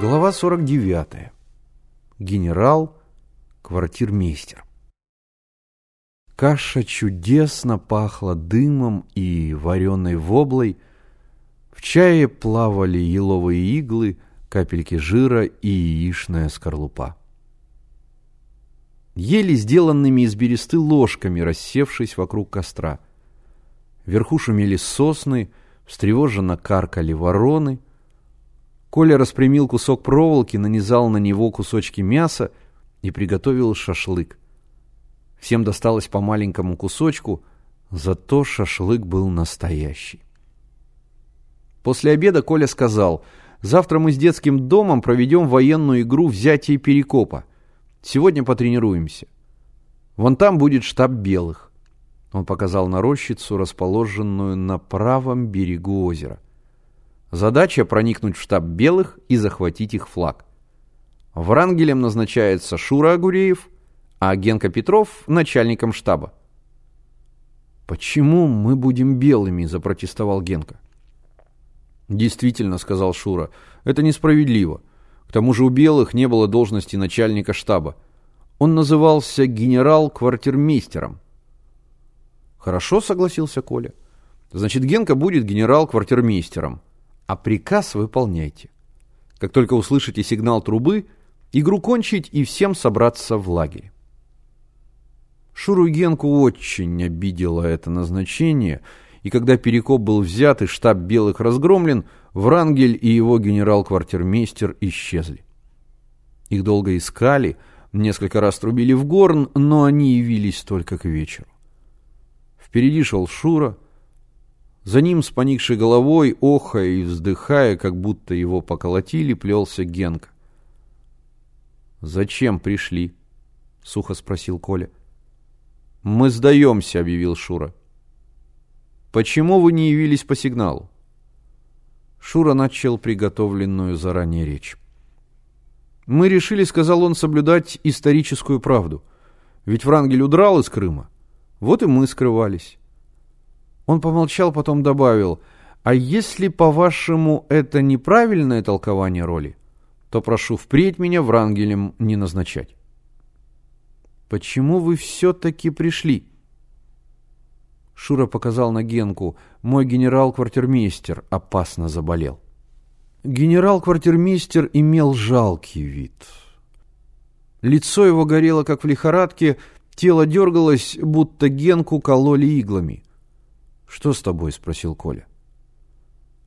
Глава 49. Генерал, квартирмейстер. Каша чудесно пахла дымом и вареной воблой. В чае плавали еловые иглы, капельки жира и яичная скорлупа. Ели сделанными из бересты ложками, рассевшись вокруг костра. Вверху шумели сосны, встревоженно каркали вороны — Коля распрямил кусок проволоки, нанизал на него кусочки мяса и приготовил шашлык. Всем досталось по маленькому кусочку, зато шашлык был настоящий. После обеда Коля сказал, «Завтра мы с детским домом проведем военную игру взятия Перекопа. Сегодня потренируемся. Вон там будет штаб белых». Он показал на рощицу, расположенную на правом берегу озера. Задача проникнуть в штаб белых и захватить их флаг. Врангелем назначается Шура Агуреев, а Генка Петров – начальником штаба. «Почему мы будем белыми?» – запротестовал Генка. «Действительно», – сказал Шура, – «это несправедливо. К тому же у белых не было должности начальника штаба. Он назывался генерал-квартирмейстером». «Хорошо», – согласился Коля. «Значит, Генка будет генерал-квартирмейстером а приказ выполняйте. Как только услышите сигнал трубы, игру кончить и всем собраться в лагере. Шуру Генку очень обидело это назначение, и когда Перекоп был взят и штаб белых разгромлен, Врангель и его генерал-квартирмейстер исчезли. Их долго искали, несколько раз трубили в горн, но они явились только к вечеру. Впереди шел Шура, за ним с поникшей головой, охая и вздыхая, как будто его поколотили, плелся Генка. «Зачем пришли?» — сухо спросил Коля. «Мы сдаемся», — объявил Шура. «Почему вы не явились по сигналу?» Шура начал приготовленную заранее речь. «Мы решили, — сказал он, — соблюдать историческую правду. Ведь Врангель удрал из Крыма. Вот и мы скрывались. Он помолчал, потом добавил, «А если, по-вашему, это неправильное толкование роли, то прошу впредь меня Врангелем не назначать». «Почему вы все-таки пришли?» Шура показал на Генку. «Мой генерал-квартирмейстер опасно заболел». Генерал-квартирмейстер имел жалкий вид. Лицо его горело, как в лихорадке, тело дергалось, будто Генку кололи иглами. «Что с тобой?» – спросил Коля.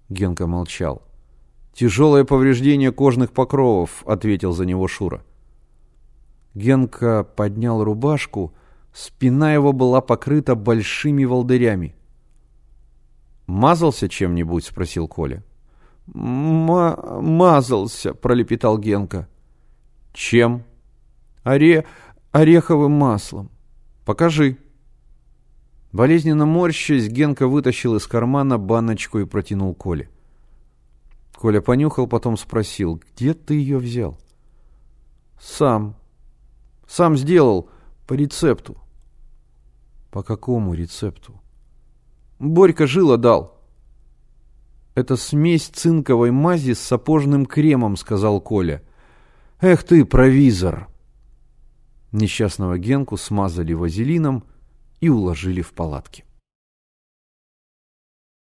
Генка молчал. «Тяжелое повреждение кожных покровов», – ответил за него Шура. Генка поднял рубашку, спина его была покрыта большими волдырями. «Мазался чем-нибудь?» – спросил Коля. «Мазался», – пролепетал Генка. «Чем?» «Оре... ореховым маслом». «Покажи». Болезненно морщась, Генка вытащил из кармана баночку и протянул Коле. Коля понюхал, потом спросил, где ты ее взял? Сам. Сам сделал, по рецепту. По какому рецепту? Борька жила дал. Это смесь цинковой мази с сапожным кремом, сказал Коля. Эх ты, провизор! Несчастного Генку смазали вазелином, и уложили в палатки.